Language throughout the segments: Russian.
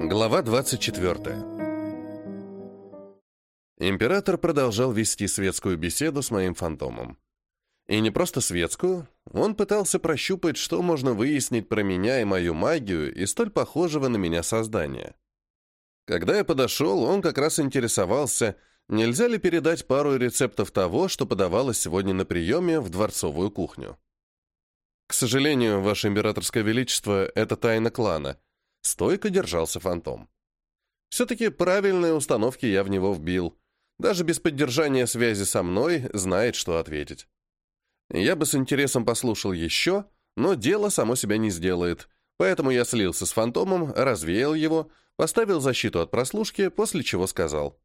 Глава 24. Император продолжал вести светскую беседу с моим фантомом. И не просто светскую, он пытался прощупать, что можно выяснить про меня и мою магию и столь похожего на меня создания. Когда я подошел, он как раз интересовался, нельзя ли передать пару рецептов того, что подавалось сегодня на приеме в дворцовую кухню. К сожалению, Ваше Императорское Величество, это тайна клана — Стойко держался фантом. Все-таки правильные установки я в него вбил. Даже без поддержания связи со мной знает, что ответить. Я бы с интересом послушал еще, но дело само себя не сделает, поэтому я слился с фантомом, развеял его, поставил защиту от прослушки, после чего сказал.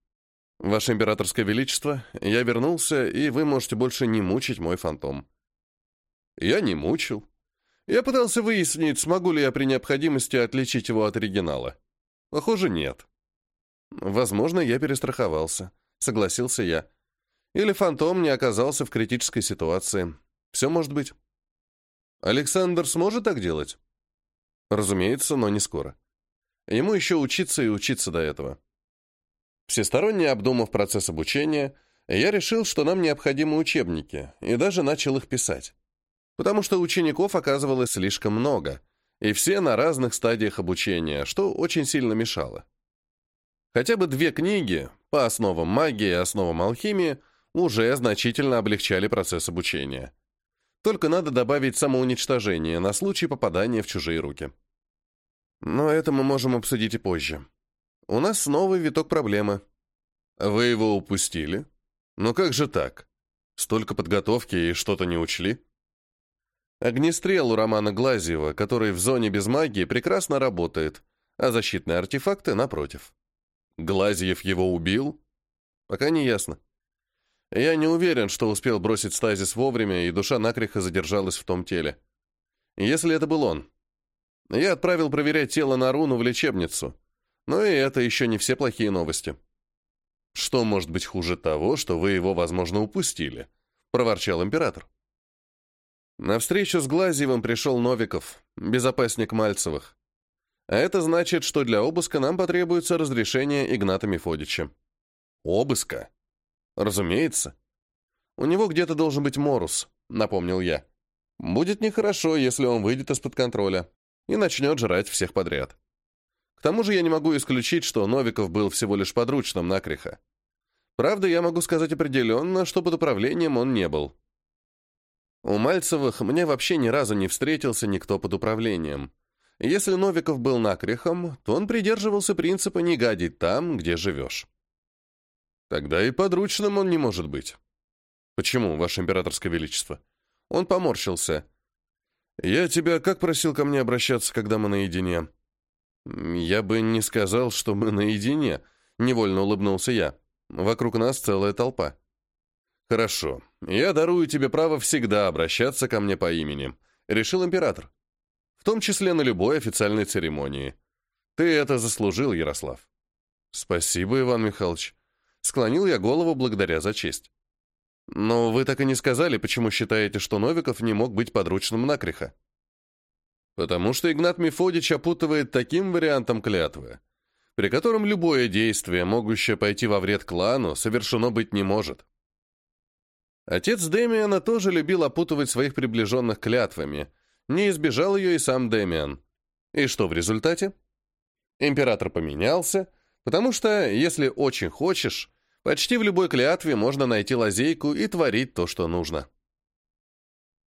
«Ваше императорское величество, я вернулся, и вы можете больше не мучить мой фантом». Я не мучил. Я пытался выяснить, смогу ли я при необходимости отличить его от оригинала. Похоже, нет. Возможно, я перестраховался, согласился я. Или фантом не оказался в критической ситуации. Все может быть. Александр сможет так делать? Разумеется, но не скоро. Ему еще учиться и учиться до этого. Всесторонне обдумав процесс обучения, я решил, что нам необходимы учебники, и даже начал их писать потому что учеников оказывалось слишком много, и все на разных стадиях обучения, что очень сильно мешало. Хотя бы две книги по основам магии и основам алхимии уже значительно облегчали процесс обучения. Только надо добавить самоуничтожение на случай попадания в чужие руки. Но это мы можем обсудить и позже. У нас снова виток проблемы. Вы его упустили? Но как же так? Столько подготовки и что-то не учли? Огнестрел у Романа Глазьева, который в зоне без магии прекрасно работает, а защитные артефакты напротив. Глазьев его убил? Пока не ясно. Я не уверен, что успел бросить стазис вовремя, и душа накреха задержалась в том теле. Если это был он. Я отправил проверять тело на руну в лечебницу. Но и это еще не все плохие новости. Что может быть хуже того, что вы его, возможно, упустили? Проворчал император. На встречу с Глазьевым пришел Новиков, безопасник Мальцевых. А это значит, что для обыска нам потребуется разрешение Игната Мефодича. Обыска? Разумеется. У него где-то должен быть Морус, напомнил я. Будет нехорошо, если он выйдет из-под контроля и начнет жрать всех подряд. К тому же я не могу исключить, что Новиков был всего лишь подручным накриха. Правда, я могу сказать определенно, что под управлением он не был. У Мальцевых мне вообще ни разу не встретился никто под управлением. Если Новиков был накрехом, то он придерживался принципа «не гадить там, где живешь». Тогда и подручным он не может быть. Почему, Ваше Императорское Величество? Он поморщился. Я тебя как просил ко мне обращаться, когда мы наедине? Я бы не сказал, что мы наедине, невольно улыбнулся я. Вокруг нас целая толпа. «Хорошо. Я дарую тебе право всегда обращаться ко мне по имени», — решил император. «В том числе на любой официальной церемонии. Ты это заслужил, Ярослав». «Спасибо, Иван Михайлович». Склонил я голову благодаря за честь. «Но вы так и не сказали, почему считаете, что Новиков не мог быть подручным накриха». «Потому что Игнат Мефодич опутывает таким вариантом клятвы, при котором любое действие, могущее пойти во вред клану, совершено быть не может». Отец Дэмиана тоже любил опутывать своих приближенных клятвами. Не избежал ее и сам Дэмиан. И что в результате? Император поменялся, потому что, если очень хочешь, почти в любой клятве можно найти лазейку и творить то, что нужно.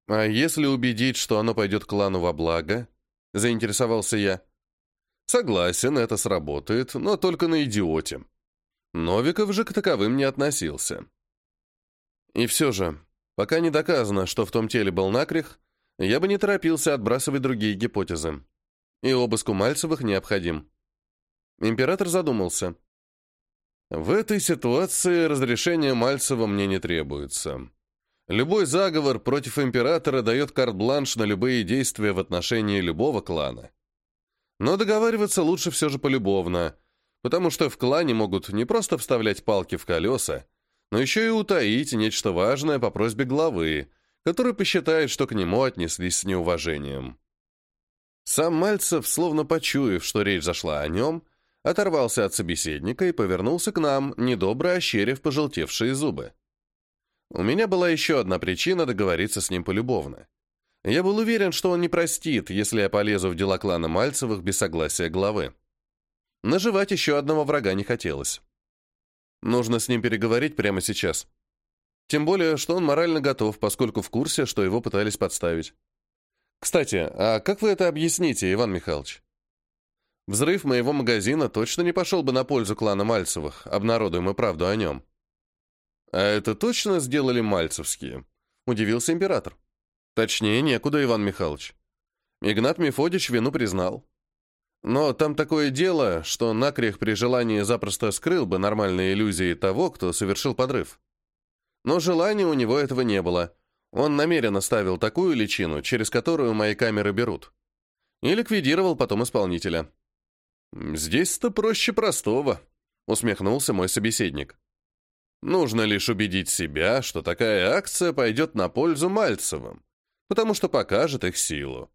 «А если убедить, что оно пойдет клану во благо?» — заинтересовался я. «Согласен, это сработает, но только на идиоте». Новиков же к таковым не относился. И все же, пока не доказано, что в том теле был накрех, я бы не торопился отбрасывать другие гипотезы. И обыск у Мальцевых необходим. Император задумался. В этой ситуации разрешение Мальцева мне не требуется. Любой заговор против императора дает карт-бланш на любые действия в отношении любого клана. Но договариваться лучше все же полюбовно, потому что в клане могут не просто вставлять палки в колеса, но еще и утаить нечто важное по просьбе главы, который посчитает, что к нему отнеслись с неуважением. Сам Мальцев, словно почуяв, что речь зашла о нем, оторвался от собеседника и повернулся к нам, недобро ощерив пожелтевшие зубы. У меня была еще одна причина договориться с ним полюбовно. Я был уверен, что он не простит, если я полезу в дела клана Мальцевых без согласия главы. Наживать еще одного врага не хотелось. Нужно с ним переговорить прямо сейчас. Тем более, что он морально готов, поскольку в курсе, что его пытались подставить. Кстати, а как вы это объясните, Иван Михайлович? Взрыв моего магазина точно не пошел бы на пользу клана Мальцевых, обнародуем мы правду о нем. А это точно сделали мальцевские? Удивился император. Точнее, некуда, Иван Михайлович. Игнат Мефодич вину признал. Но там такое дело, что Накрех при желании запросто скрыл бы нормальные иллюзии того, кто совершил подрыв. Но желания у него этого не было. Он намеренно ставил такую личину, через которую мои камеры берут. И ликвидировал потом исполнителя. «Здесь-то проще простого», — усмехнулся мой собеседник. «Нужно лишь убедить себя, что такая акция пойдет на пользу Мальцевым, потому что покажет их силу.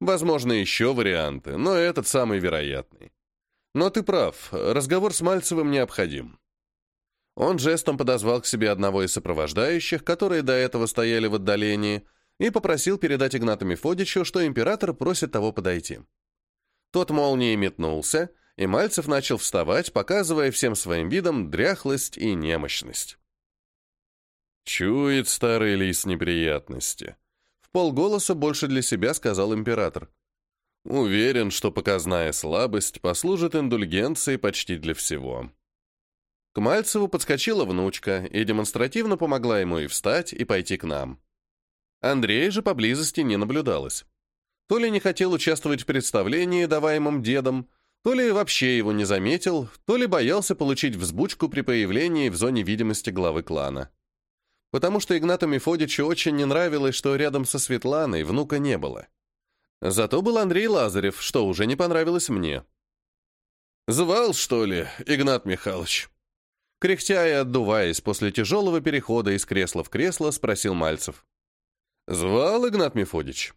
Возможно, еще варианты, но этот самый вероятный. Но ты прав, разговор с Мальцевым необходим. Он жестом подозвал к себе одного из сопровождающих, которые до этого стояли в отдалении, и попросил передать Игнату Мефодичу, что император просит того подойти. Тот молнией метнулся, и Мальцев начал вставать, показывая всем своим видом дряхлость и немощность. «Чует старый лис неприятности», — в полголоса больше для себя сказал император. «Уверен, что показная слабость послужит индульгенцией почти для всего». К Мальцеву подскочила внучка и демонстративно помогла ему и встать, и пойти к нам. Андрея же поблизости не наблюдалось. То ли не хотел участвовать в представлении, даваемом дедом, то ли вообще его не заметил, то ли боялся получить взбучку при появлении в зоне видимости главы клана. Потому что Игнату Мефодичу очень не нравилось, что рядом со Светланой внука не было. Зато был Андрей Лазарев, что уже не понравилось мне. «Звал, что ли, Игнат Михайлович?» Кряхтя и отдуваясь после тяжелого перехода из кресла в кресло, спросил Мальцев. «Звал Игнат Мефодич?»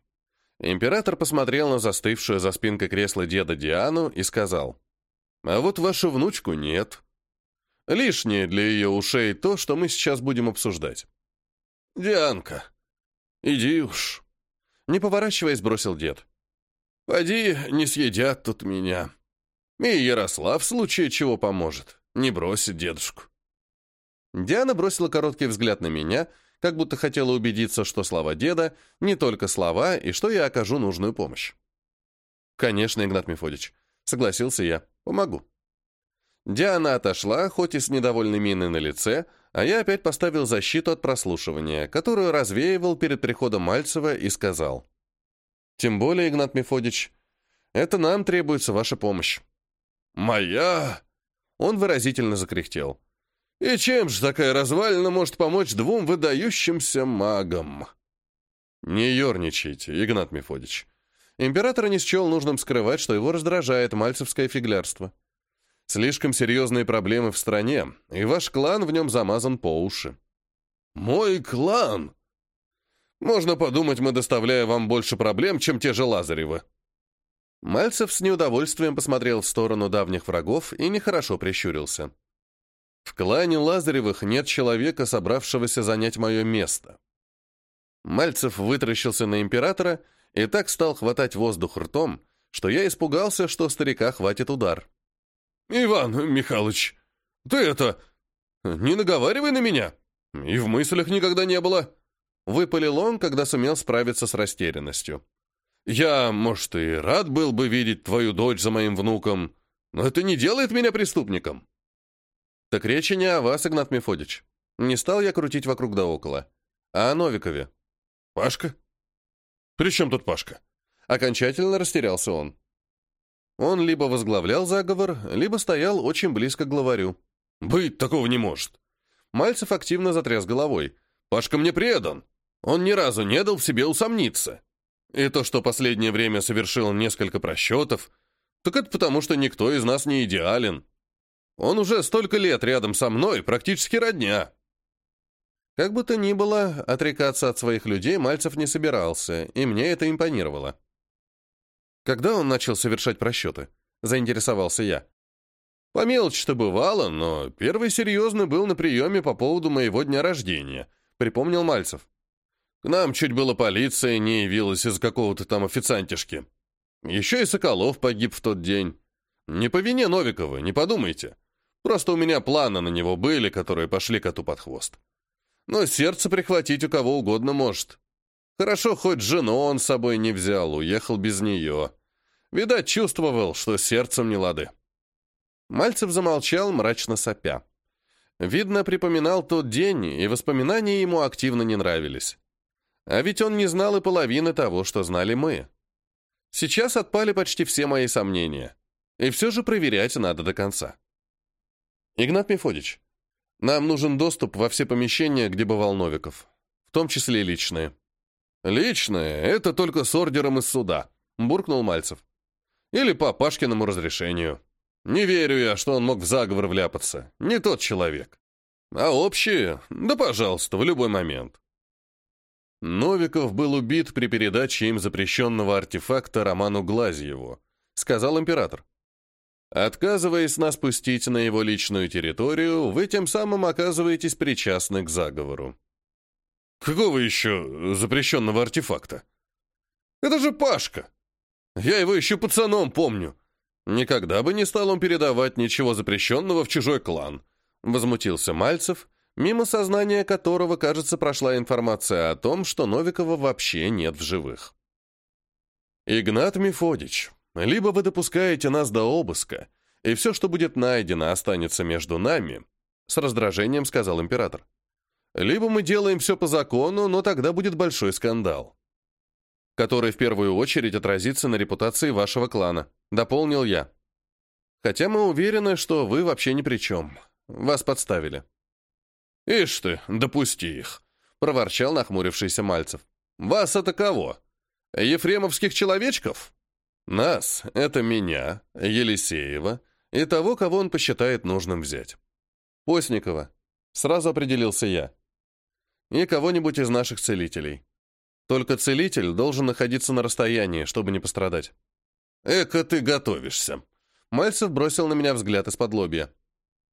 Император посмотрел на застывшую за спинкой кресла деда Диану и сказал, «А вот вашу внучку нет. Лишнее для ее ушей то, что мы сейчас будем обсуждать». «Дианка, иди уж», — не поворачиваясь, бросил дед. «Поди, не съедят тут меня. И Ярослав в случае чего поможет. Не бросит дедушку. Диана бросила короткий взгляд на меня, как будто хотела убедиться, что слова деда не только слова, и что я окажу нужную помощь. «Конечно, Игнат Мефодич», — согласился я, — «помогу». Диана отошла, хоть и с недовольной миной на лице, а я опять поставил защиту от прослушивания, которую развеивал перед приходом Мальцева и сказал. «Тем более, Игнат Мефодич, это нам требуется ваша помощь». «Моя?» Он выразительно закряхтел. «И чем же такая развалина может помочь двум выдающимся магам?» «Не ерничайте, Игнат Мефодич». Император не счел нужным скрывать, что его раздражает мальцевское фиглярство. Слишком серьезные проблемы в стране, и ваш клан в нем замазан по уши. «Мой клан!» «Можно подумать, мы доставляем вам больше проблем, чем те же Лазаревы», Мальцев с неудовольствием посмотрел в сторону давних врагов и нехорошо прищурился. «В клане Лазаревых нет человека, собравшегося занять мое место». Мальцев вытаращился на императора и так стал хватать воздух ртом, что я испугался, что старика хватит удар. «Иван Михайлович, ты это... не наговаривай на меня! И в мыслях никогда не было!» Выпалил он, когда сумел справиться с растерянностью. Я, может, и рад был бы видеть твою дочь за моим внуком, но это не делает меня преступником. Так речи не о вас, Игнат Мефодич. Не стал я крутить вокруг да около, а о Новикове. Пашка? При чем тут Пашка? Окончательно растерялся он. Он либо возглавлял заговор, либо стоял очень близко к главарю. «Быть такого не может!» Мальцев активно затряс головой. «Пашка мне предан! Он ни разу не дал в себе усомниться!» И то, что последнее время совершил несколько просчетов, так это потому, что никто из нас не идеален. Он уже столько лет рядом со мной, практически родня. Как бы то ни было, отрекаться от своих людей Мальцев не собирался, и мне это импонировало. Когда он начал совершать просчеты? Заинтересовался я. По мелочи-то бывало, но первый серьезный был на приеме по поводу моего дня рождения, припомнил Мальцев. К нам чуть было полиция не явилась из какого-то там официантишки. Еще и Соколов погиб в тот день. Не по вине Новикова, не подумайте. Просто у меня планы на него были, которые пошли коту под хвост. Но сердце прихватить у кого угодно может. Хорошо, хоть жену он с собой не взял, уехал без нее. Видать, чувствовал, что сердцем не лады. Мальцев замолчал, мрачно сопя. Видно, припоминал тот день, и воспоминания ему активно не нравились. А ведь он не знал и половины того, что знали мы. Сейчас отпали почти все мои сомнения. И все же проверять надо до конца. Игнат Мефодич, нам нужен доступ во все помещения, где бывал Новиков. В том числе личные. Личные — это только с ордером из суда, буркнул Мальцев. Или по Пашкиному разрешению. Не верю я, что он мог в заговор вляпаться. Не тот человек. А общие? Да пожалуйста, в любой момент. Новиков был убит при передаче им запрещенного артефакта Роману Глазьеву, сказал император. Отказываясь нас пустить на его личную территорию, вы тем самым оказываетесь причастны к заговору. Какого еще запрещенного артефакта? Это же Пашка! Я его еще пацаном помню. Никогда бы не стал он передавать ничего запрещенного в чужой клан. Возмутился Мальцев, мимо сознания которого, кажется, прошла информация о том, что Новикова вообще нет в живых. «Игнат Мефодич, либо вы допускаете нас до обыска, и все, что будет найдено, останется между нами», с раздражением сказал император. «Либо мы делаем все по закону, но тогда будет большой скандал, который в первую очередь отразится на репутации вашего клана», дополнил я. «Хотя мы уверены, что вы вообще ни при чем. Вас подставили». «Ишь ты, допусти их», — проворчал нахмурившийся Мальцев. «Вас это кого? Ефремовских человечков?» «Нас — это меня, Елисеева и того, кого он посчитает нужным взять. Постникова. Сразу определился я. И кого-нибудь из наших целителей. Только целитель должен находиться на расстоянии, чтобы не пострадать». «Эка ты готовишься!» Мальцев бросил на меня взгляд из-под лобья.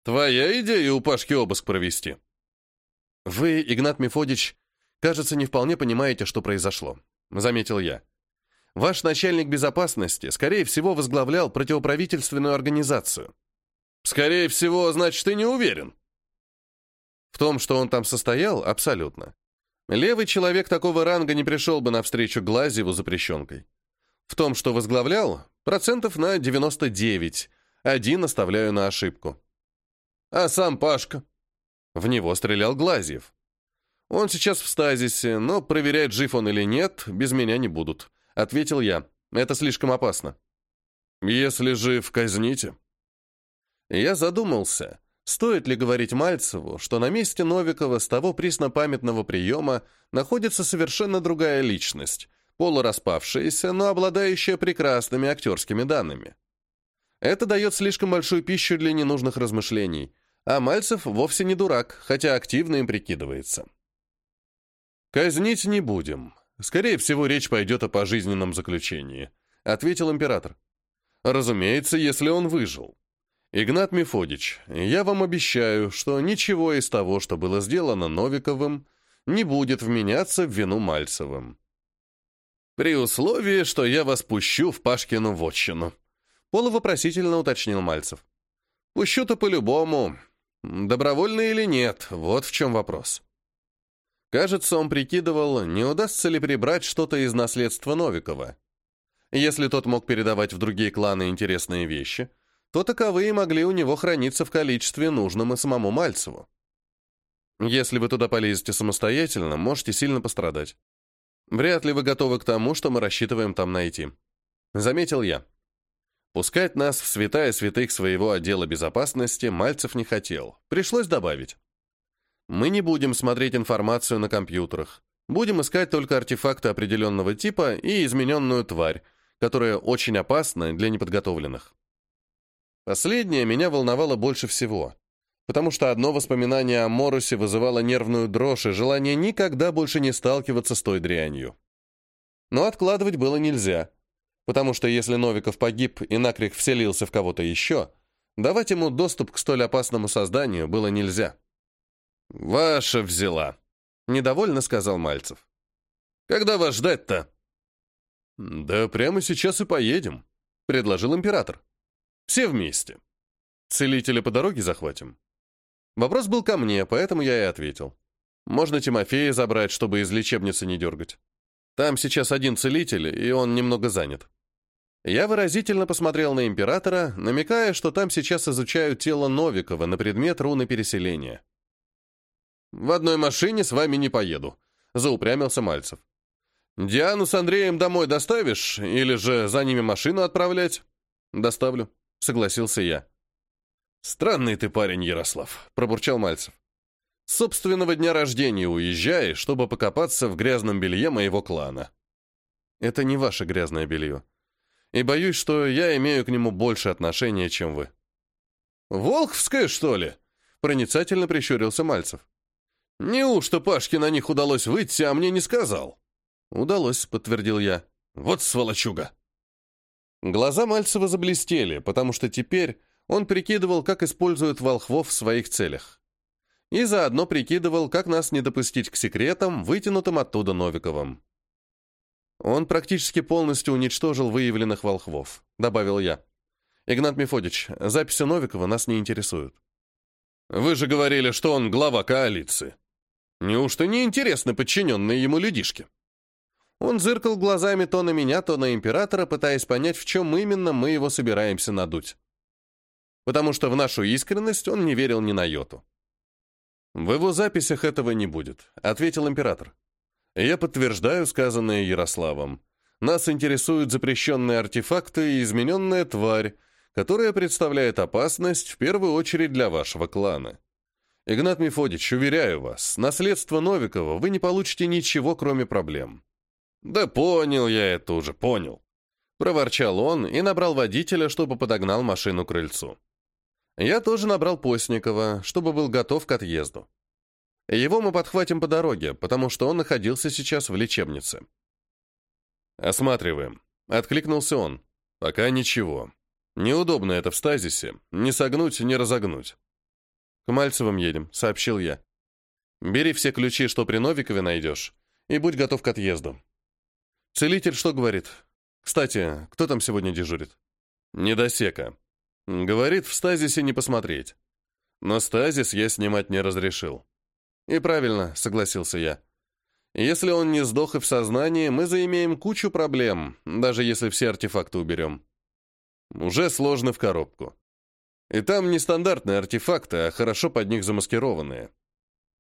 «Твоя идея у Пашки обыск провести?» «Вы, Игнат Мефодич, кажется, не вполне понимаете, что произошло», — заметил я. «Ваш начальник безопасности, скорее всего, возглавлял противоправительственную организацию». «Скорее всего, значит, ты не уверен?» В том, что он там состоял, абсолютно. Левый человек такого ранга не пришел бы навстречу Глазьеву запрещенкой. В том, что возглавлял, процентов на 99, один оставляю на ошибку. А сам Пашка? В него стрелял Глазьев. Он сейчас в стазисе, но проверять, жив он или нет, без меня не будут. Ответил я. Это слишком опасно. Если жив, казните. Я задумался, стоит ли говорить Мальцеву, что на месте Новикова с того преснопамятного приема находится совершенно другая личность, полураспавшаяся, но обладающая прекрасными актерскими данными. Это дает слишком большую пищу для ненужных размышлений – а Мальцев вовсе не дурак, хотя активно им прикидывается. «Казнить не будем. Скорее всего, речь пойдет о пожизненном заключении», — ответил император. «Разумеется, если он выжил. Игнат Мефодич, я вам обещаю, что ничего из того, что было сделано Новиковым, не будет вменяться в вину Мальцевым. При условии, что я вас пущу в Пашкину вотчину», — полувопросительно уточнил Мальцев. «Пущу-то по-любому, Добровольно или нет, вот в чем вопрос. Кажется, он прикидывал, не удастся ли прибрать что-то из наследства Новикова. Если тот мог передавать в другие кланы интересные вещи, то таковые могли у него храниться в количестве нужном и самому Мальцеву. Если вы туда полезете самостоятельно, можете сильно пострадать. Вряд ли вы готовы к тому, что мы рассчитываем там найти. Заметил я. Пускать нас в святая святых своего отдела безопасности Мальцев не хотел. Пришлось добавить. Мы не будем смотреть информацию на компьютерах. Будем искать только артефакты определенного типа и измененную тварь, которая очень опасна для неподготовленных. Последнее меня волновало больше всего, потому что одно воспоминание о Морусе вызывало нервную дрожь и желание никогда больше не сталкиваться с той дрянью. Но откладывать было нельзя — Потому что если Новиков погиб и накрик вселился в кого-то еще, Давать ему доступ к столь опасному созданию было нельзя. «Ваша взяла», — недовольно сказал Мальцев. «Когда вас ждать-то?» «Да прямо сейчас и поедем», — предложил император. «Все вместе. Целителя по дороге захватим». Вопрос был ко мне, поэтому я и ответил. «Можно Тимофея забрать, чтобы из лечебницы не дергать. Там сейчас один целитель, и он немного занят». Я выразительно посмотрел на императора, намекая, что там сейчас изучают тело Новикова на предмет руны переселения. «В одной машине с вами не поеду», — заупрямился Мальцев. «Диану с Андреем домой доставишь, или же за ними машину отправлять?» «Доставлю», — согласился я. «Странный ты парень, Ярослав», — пробурчал Мальцев. «С собственного дня рождения уезжаешь, чтобы покопаться в грязном белье моего клана». «Это не ваше грязное белье. И боюсь, что я имею к нему больше отношения, чем вы». «Волховское, что ли?» — проницательно прищурился Мальцев. «Неужто Пашке на них удалось выйти, а мне не сказал?» «Удалось», — подтвердил я. «Вот сволочуга!» Глаза Мальцева заблестели, потому что теперь он прикидывал, как использует волхвов в своих целях. И заодно прикидывал, как нас не допустить к секретам, вытянутым оттуда Новиковым. «Он практически полностью уничтожил выявленных волхвов», — добавил я. «Игнат Мефодич, записи Новикова нас не интересуют». «Вы же говорили, что он глава коалиции», Неужто не интересны подчиненные ему людишки? Он зыркал глазами то на меня, то на императора, пытаясь понять, в чем именно мы его собираемся надуть. Потому что в нашу искренность он не верил ни на йоту. «В его записях этого не будет», — ответил император. «Я подтверждаю сказанное Ярославом. Нас интересуют запрещенные артефакты и измененная тварь, которая представляет опасность в первую очередь для вашего клана. Игнат Мефодич, уверяю вас, наследство Новикова вы не получите ничего, кроме проблем. Да понял я это уже, понял. Проворчал он и набрал водителя, чтобы подогнал машину к крыльцу. Я тоже набрал Постникова, чтобы был готов к отъезду. Его мы подхватим по дороге, потому что он находился сейчас в лечебнице. «Осматриваем», — откликнулся он. «Пока ничего. Неудобно это в стазисе. Не согнуть, не разогнуть. «К Мальцевым едем», — сообщил я. «Бери все ключи, что при Новикове найдешь, и будь готов к отъезду». «Целитель что говорит? Кстати, кто там сегодня дежурит?» «Недосека. Говорит, в стазисе не посмотреть. Но стазис я снимать не разрешил». «И правильно», — согласился я. «Если он не сдох и в сознании, мы заимеем кучу проблем, даже если все артефакты уберем». «Уже сложно в коробку. И там не стандартные артефакты, а хорошо под них замаскированные.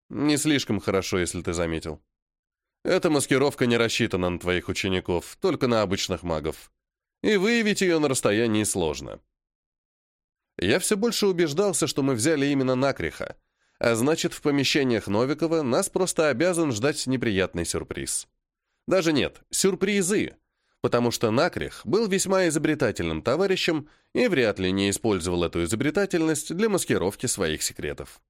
Не слишком хорошо, если ты заметил. Эта маскировка не рассчитана на твоих учеников, только на обычных магов. И выявить ее на расстоянии сложно. Я все больше убеждался, что мы взяли именно Накриха, а значит, в помещениях Новикова нас просто обязан ждать неприятный сюрприз. Даже нет, сюрпризы, потому что Накрих был весьма изобретательным товарищем и вряд ли не использовал эту изобретательность для маскировки своих секретов.